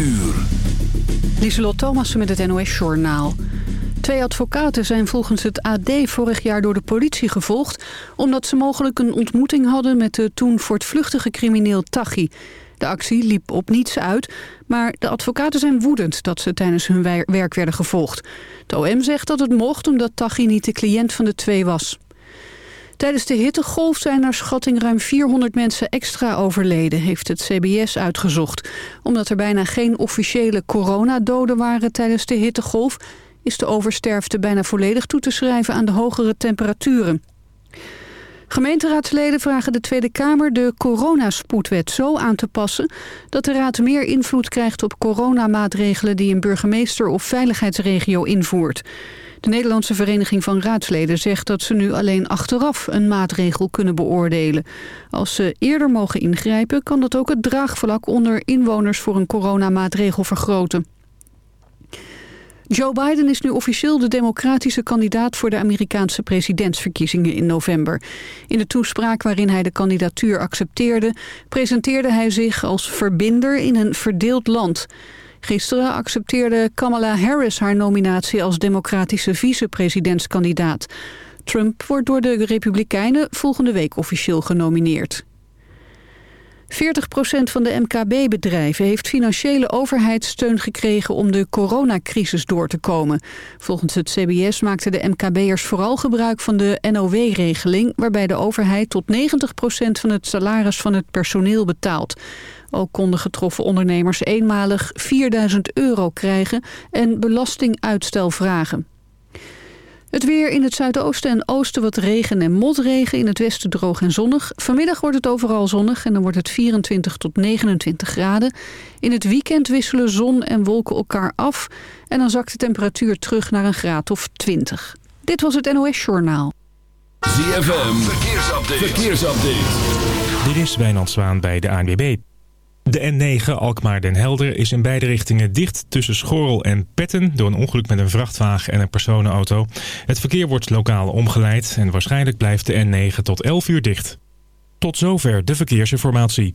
uur. Lieselot Thomassen met het NOS-journaal. Twee advocaten zijn volgens het AD vorig jaar door de politie gevolgd... omdat ze mogelijk een ontmoeting hadden met de toen voortvluchtige crimineel Taghi. De actie liep op niets uit, maar de advocaten zijn woedend... dat ze tijdens hun werk werden gevolgd. De OM zegt dat het mocht omdat Taghi niet de cliënt van de twee was. Tijdens de hittegolf zijn naar schatting ruim 400 mensen extra overleden, heeft het CBS uitgezocht. Omdat er bijna geen officiële coronadoden waren tijdens de hittegolf, is de oversterfte bijna volledig toe te schrijven aan de hogere temperaturen. Gemeenteraadsleden vragen de Tweede Kamer de coronaspoedwet zo aan te passen... dat de raad meer invloed krijgt op coronamaatregelen die een burgemeester of veiligheidsregio invoert. De Nederlandse Vereniging van Raadsleden zegt dat ze nu alleen achteraf een maatregel kunnen beoordelen. Als ze eerder mogen ingrijpen kan dat ook het draagvlak onder inwoners voor een coronamaatregel vergroten. Joe Biden is nu officieel de democratische kandidaat voor de Amerikaanse presidentsverkiezingen in november. In de toespraak waarin hij de kandidatuur accepteerde, presenteerde hij zich als verbinder in een verdeeld land. Gisteren accepteerde Kamala Harris haar nominatie als democratische vicepresidentskandidaat. Trump wordt door de Republikeinen volgende week officieel genomineerd. 40% van de MKB-bedrijven heeft financiële overheidssteun gekregen om de coronacrisis door te komen. Volgens het CBS maakten de MKB'ers vooral gebruik van de NOW-regeling... waarbij de overheid tot 90% van het salaris van het personeel betaalt. Ook konden getroffen ondernemers eenmalig 4000 euro krijgen en belastinguitstel vragen. Het weer in het zuidoosten en oosten wat regen en motregen. In het westen droog en zonnig. Vanmiddag wordt het overal zonnig en dan wordt het 24 tot 29 graden. In het weekend wisselen zon en wolken elkaar af. En dan zakt de temperatuur terug naar een graad of 20. Dit was het NOS Journaal. ZFM, verkeersupdate. verkeersupdate. Dit is Wijnand Zwaan bij de ANWB. De N9 Alkmaar-Den Helder is in beide richtingen dicht tussen Schorrel en Petten... door een ongeluk met een vrachtwagen en een personenauto. Het verkeer wordt lokaal omgeleid en waarschijnlijk blijft de N9 tot 11 uur dicht. Tot zover de verkeersinformatie.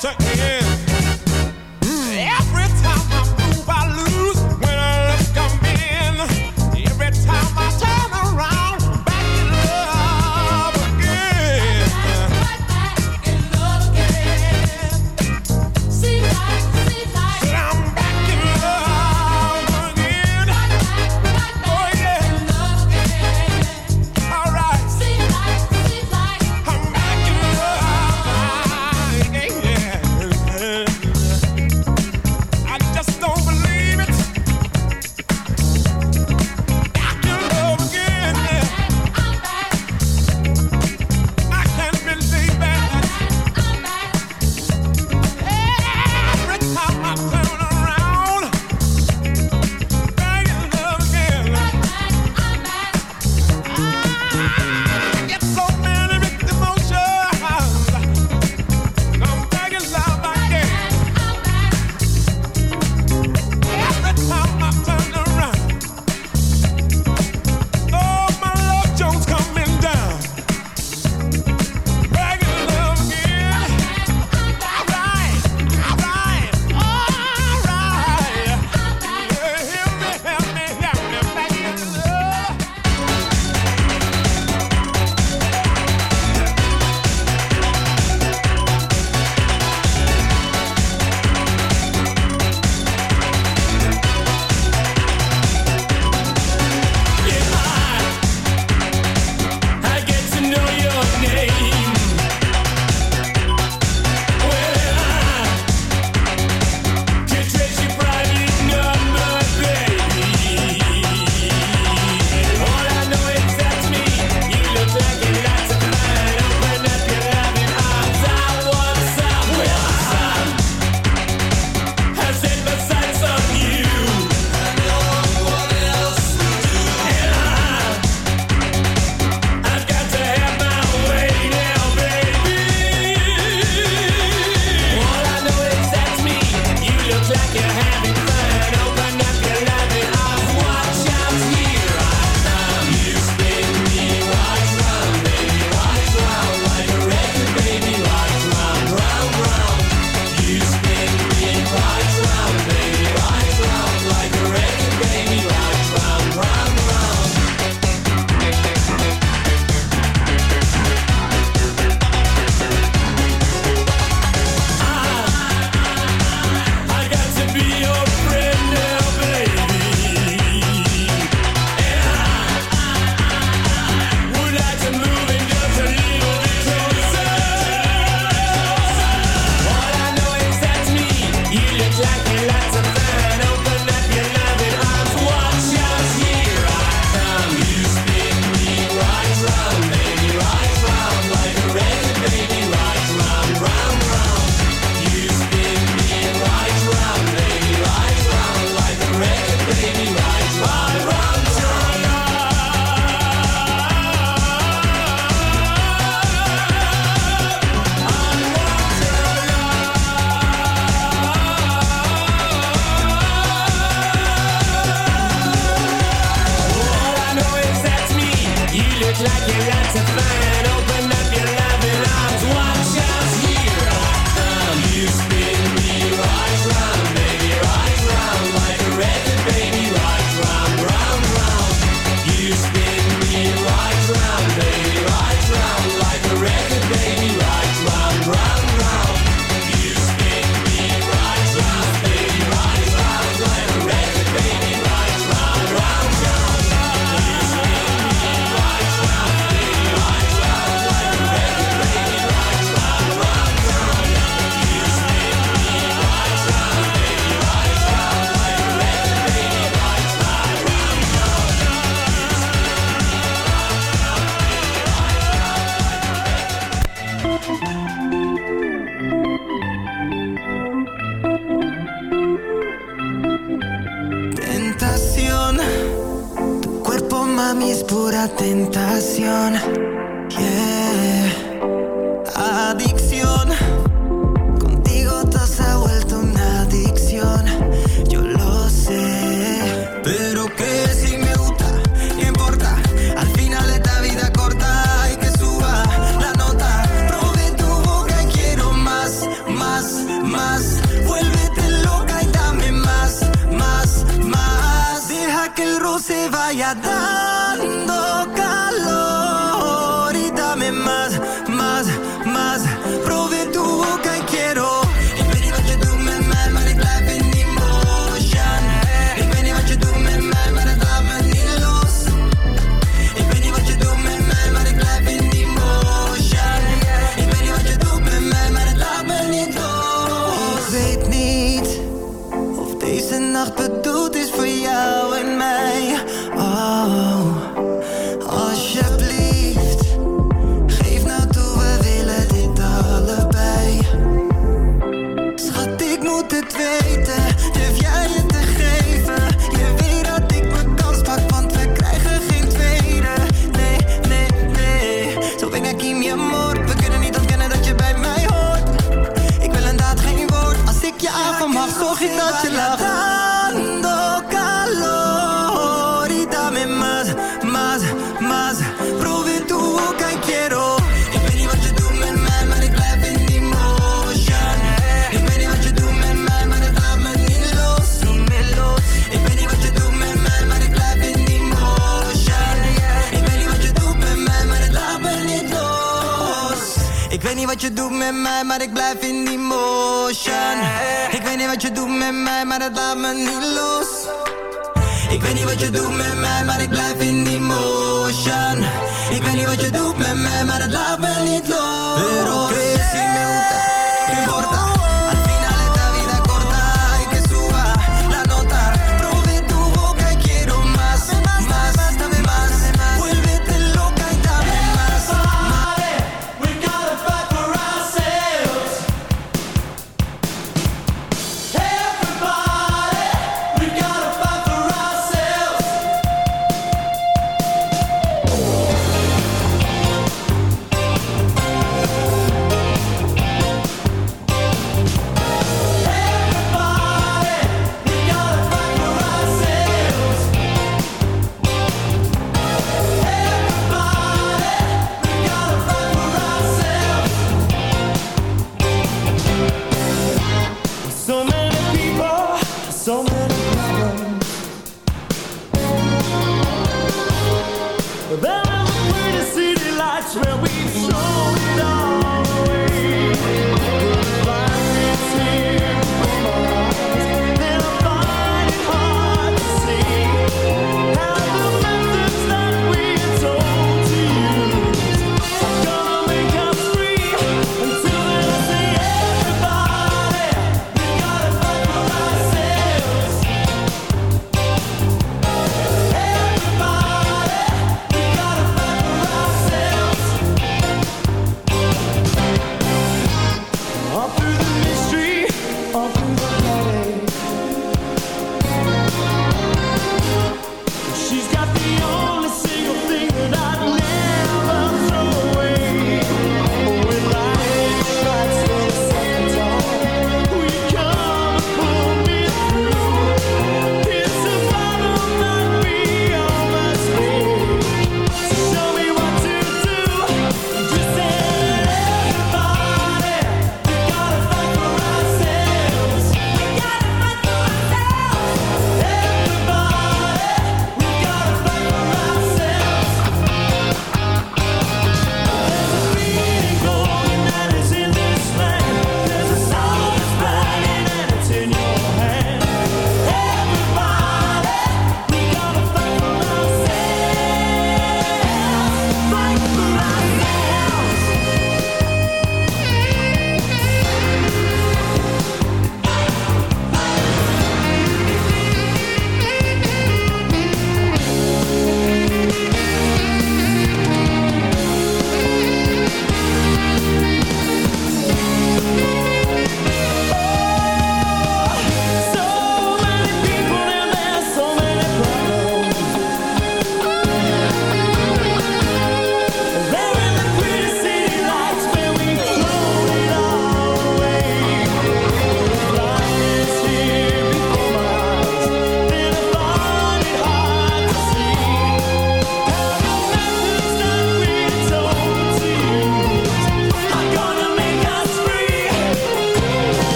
Check.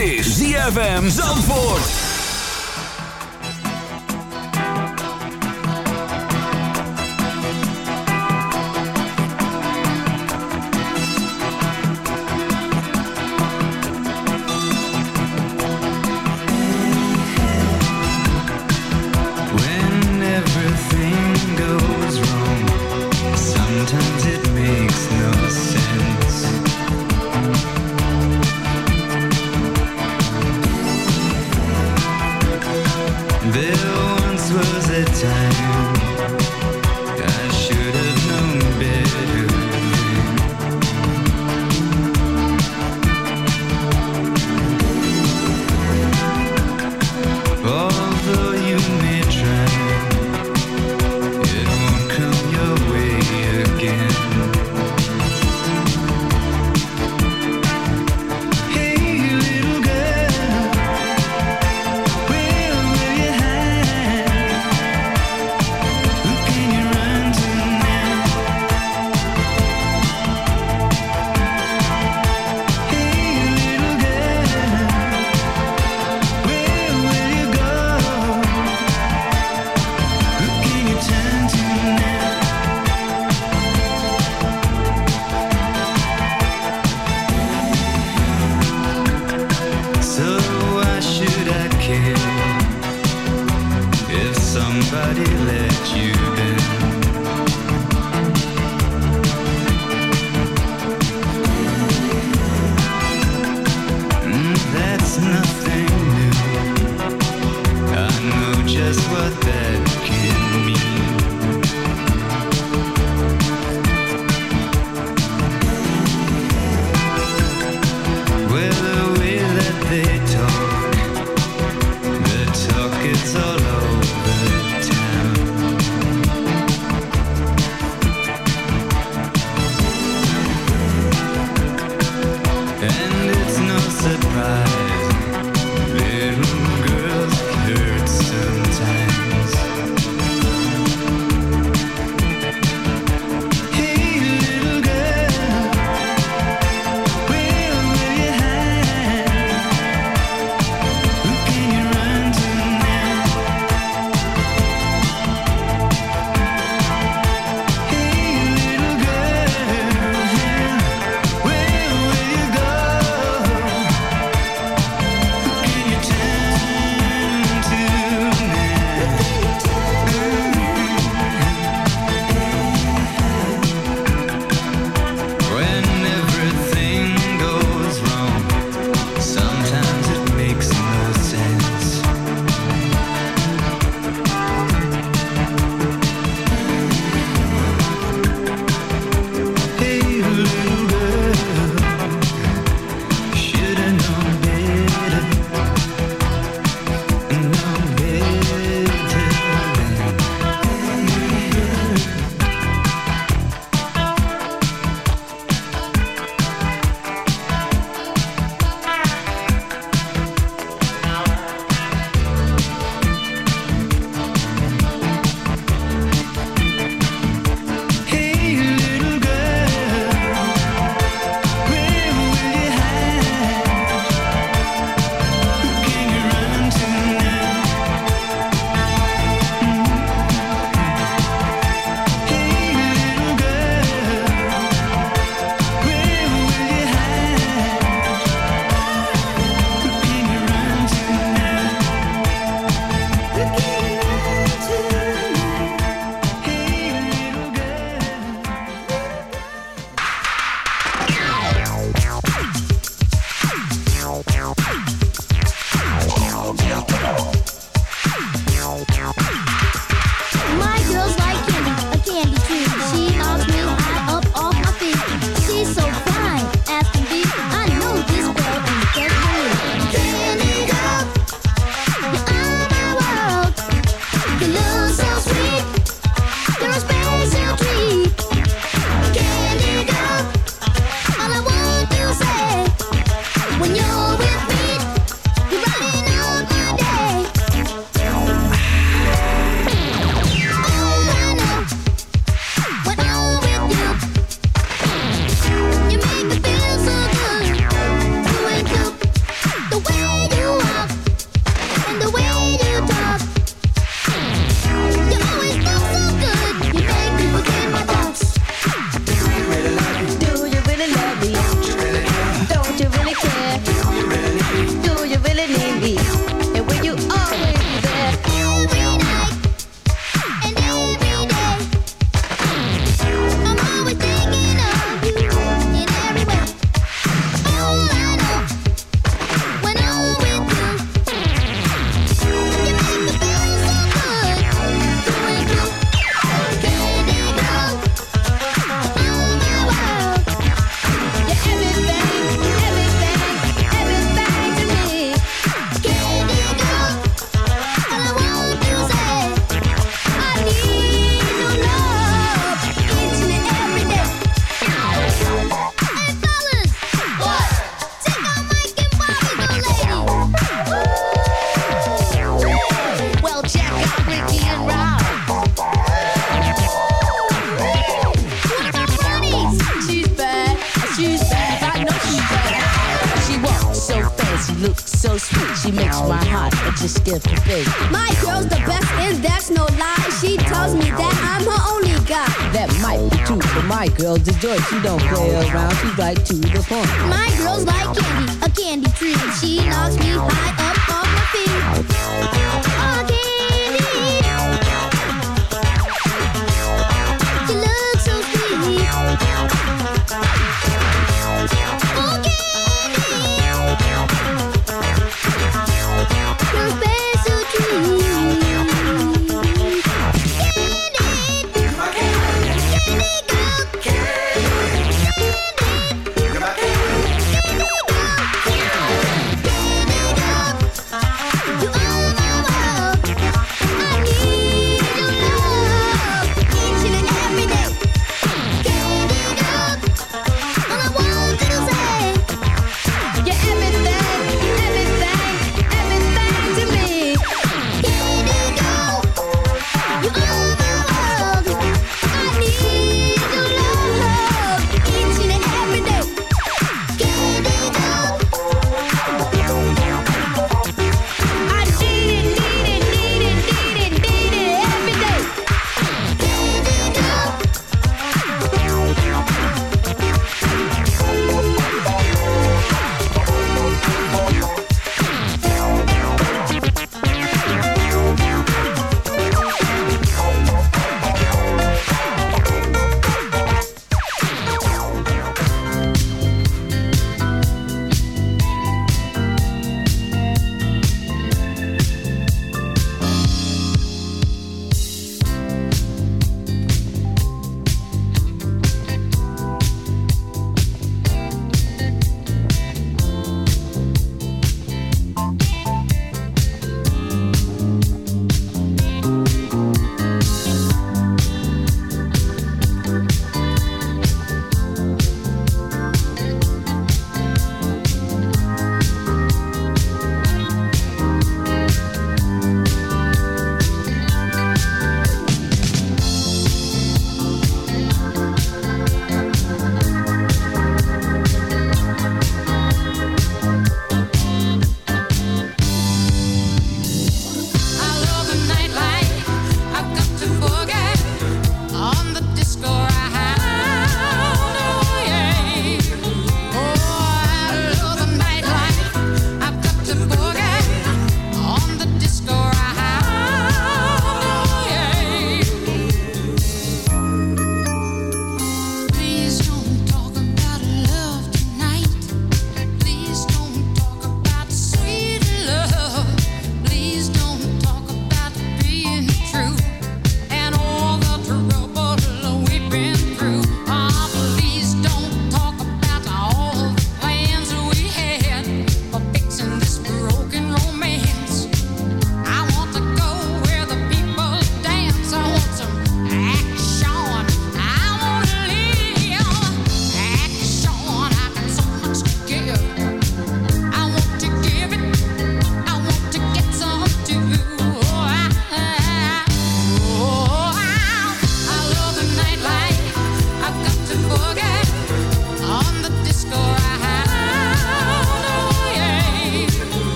Is ZFM Zandvoort.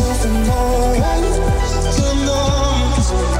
you from my to